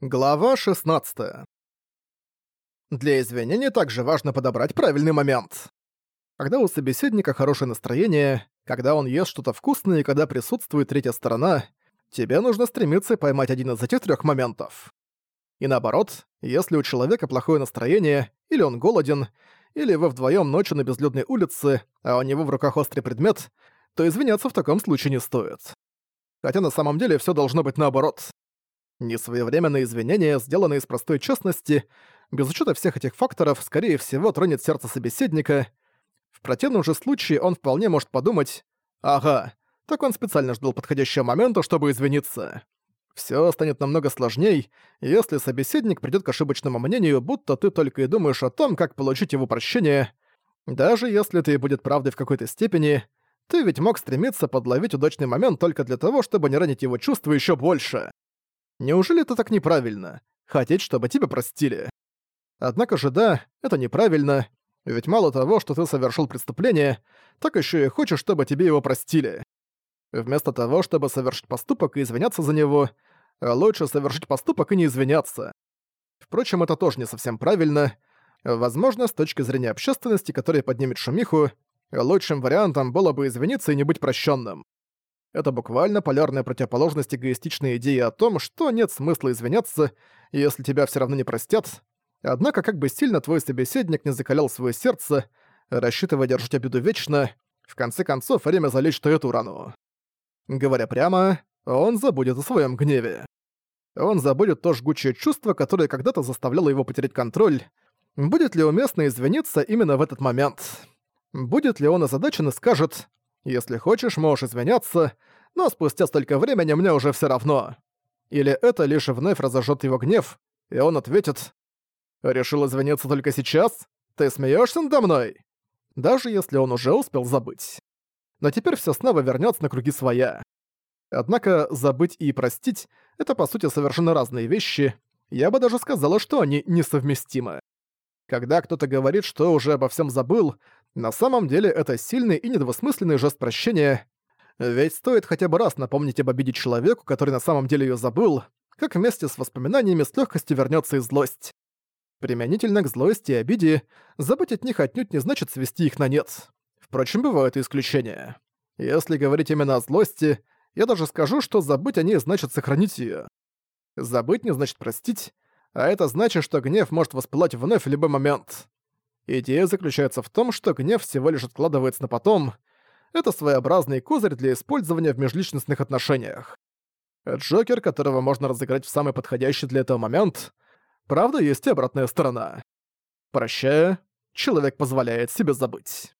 Глава 16. Для извинений также важно подобрать правильный момент. Когда у собеседника хорошее настроение, когда он ест что-то вкусное и когда присутствует третья сторона, тебе нужно стремиться поймать один из этих трех моментов. И наоборот, если у человека плохое настроение, или он голоден, или вы вдвоем ночью на безлюдной улице, а у него в руках острый предмет, то извиняться в таком случае не стоит. Хотя на самом деле все должно быть наоборот. Несвоевременные извинения, сделанные из простой честности, без учёта всех этих факторов, скорее всего, тронет сердце собеседника. В противном же случае он вполне может подумать «Ага, так он специально ждал подходящего момента, чтобы извиниться». Всё станет намного сложней, если собеседник придёт к ошибочному мнению, будто ты только и думаешь о том, как получить его прощение. Даже если ты будет правдой в какой-то степени, ты ведь мог стремиться подловить удачный момент только для того, чтобы не ранить его чувства ещё больше. Неужели это так неправильно? Хотеть, чтобы тебя простили. Однако же да, это неправильно, ведь мало того, что ты совершил преступление, так еще и хочешь, чтобы тебе его простили. Вместо того, чтобы совершить поступок и извиняться за него, а лучше совершить поступок и не извиняться. Впрочем, это тоже не совсем правильно. Возможно, с точки зрения общественности, которая поднимет шумиху, лучшим вариантом было бы извиниться и не быть прощенным. Это буквально полярная противоположность эгоистичной идеи о том, что нет смысла извиняться, если тебя все равно не простят. Однако, как бы сильно твой собеседник не закалял свое сердце, рассчитывая держать обиду вечно, в конце концов время залечь эту рану. Говоря прямо, он забудет о своем гневе. Он забудет то жгучее чувство, которое когда-то заставляло его потерять контроль. Будет ли уместно извиниться именно в этот момент? Будет ли он озадачен и скажет если хочешь, можешь извиняться, но спустя столько времени мне уже все равно. Или это лишь вновь разожжет его гнев, и он ответит «Решил извиниться только сейчас? Ты смеешься надо мной?» Даже если он уже успел забыть. Но теперь все снова вернется на круги своя. Однако забыть и простить — это по сути совершенно разные вещи, я бы даже сказала, что они несовместимы. Когда кто-то говорит, что уже обо всем забыл, на самом деле это сильный и недвусмысленный жест прощения. Ведь стоит хотя бы раз напомнить об обиде человеку, который на самом деле ее забыл, как вместе с воспоминаниями с легкостью вернется и злость. Применительно к злости и обиде, забыть от них отнюдь не значит свести их на нет. Впрочем, бывают и исключения. Если говорить именно о злости, я даже скажу, что забыть о ней значит сохранить ее. Забыть не значит простить, а это значит, что гнев может воспылать вновь в любой момент. Идея заключается в том, что гнев всего лишь откладывается на потом. Это своеобразный козырь для использования в межличностных отношениях. Джокер, которого можно разыграть в самый подходящий для этого момент. Правда, есть и обратная сторона. Прощая, человек позволяет себе забыть.